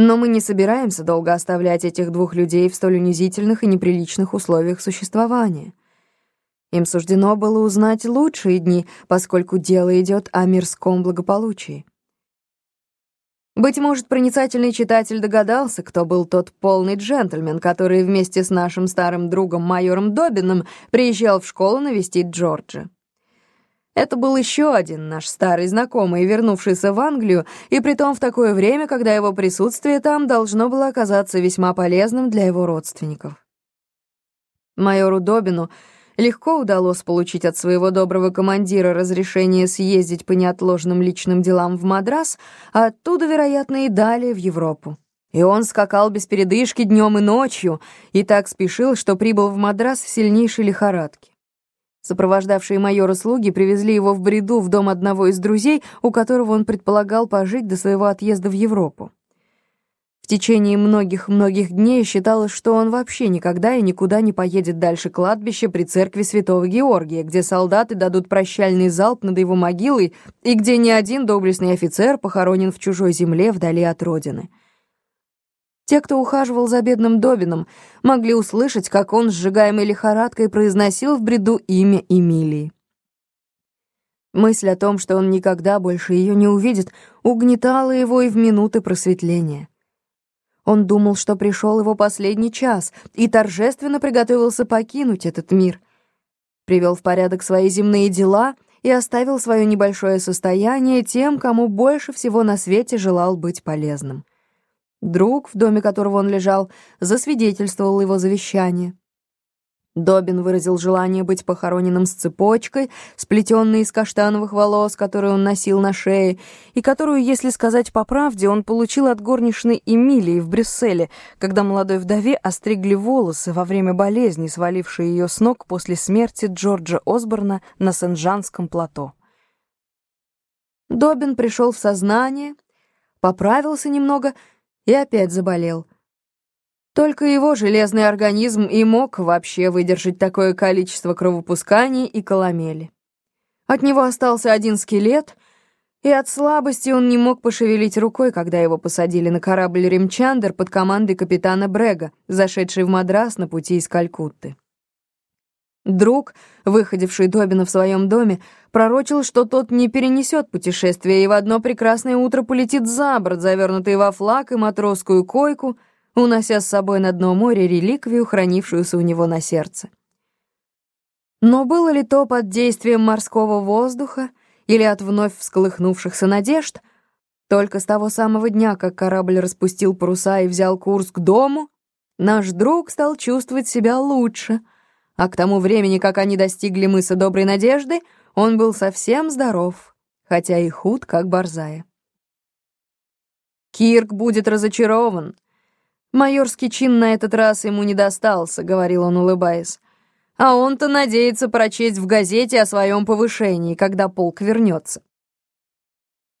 Но мы не собираемся долго оставлять этих двух людей в столь унизительных и неприличных условиях существования. Им суждено было узнать лучшие дни, поскольку дело идет о мирском благополучии. Быть может, проницательный читатель догадался, кто был тот полный джентльмен, который вместе с нашим старым другом майором Добином приезжал в школу навестить Джорджа. Это был еще один наш старый знакомый, вернувшийся в Англию, и притом в такое время, когда его присутствие там должно было оказаться весьма полезным для его родственников. Майору Добину легко удалось получить от своего доброго командира разрешение съездить по неотложным личным делам в Мадрас, а оттуда, вероятно, и далее в Европу. И он скакал без передышки днем и ночью, и так спешил, что прибыл в Мадрас в сильнейшей лихорадке. Сопровождавшие майора слуги привезли его в бреду в дом одного из друзей, у которого он предполагал пожить до своего отъезда в Европу. В течение многих-многих дней считалось, что он вообще никогда и никуда не поедет дальше кладбища при церкви Святого Георгия, где солдаты дадут прощальный залп над его могилой и где ни один доблестный офицер похоронен в чужой земле вдали от родины. Те, кто ухаживал за бедным Добином, могли услышать, как он, сжигаемый лихорадкой, произносил в бреду имя Эмилии. Мысль о том, что он никогда больше ее не увидит, угнетала его и в минуты просветления. Он думал, что пришел его последний час, и торжественно приготовился покинуть этот мир. Привел в порядок свои земные дела и оставил свое небольшое состояние тем, кому больше всего на свете желал быть полезным. Друг, в доме которого он лежал, засвидетельствовал его завещание. Добин выразил желание быть похороненным с цепочкой, сплетенной из каштановых волос, которую он носил на шее, и которую, если сказать по правде, он получил от горничной Эмилии в Брюсселе, когда молодой вдове остригли волосы во время болезни, свалившей ее с ног после смерти Джорджа Осборна на Сен-Жанском плато. Добин пришел в сознание, поправился немного — и опять заболел. Только его железный организм и мог вообще выдержать такое количество кровопусканий и коломели. От него остался один скелет, и от слабости он не мог пошевелить рукой, когда его посадили на корабль «Римчандер» под командой капитана Брега, зашедший в Мадрас на пути из Калькутты. Друг, выходивший Добина в своем доме, пророчил, что тот не перенесет путешествие и в одно прекрасное утро полетит за борт, завернутый во флаг и матросскую койку, унося с собой на дно моря реликвию, хранившуюся у него на сердце. Но было ли то под действием морского воздуха или от вновь всколыхнувшихся надежд, только с того самого дня, как корабль распустил паруса и взял курс к дому, наш друг стал чувствовать себя лучше — а к тому времени, как они достигли мыса Доброй Надежды, он был совсем здоров, хотя и худ, как борзая. «Кирк будет разочарован. Майорский чин на этот раз ему не достался», — говорил он, улыбаясь. «А он-то надеется прочесть в газете о своем повышении, когда полк вернется».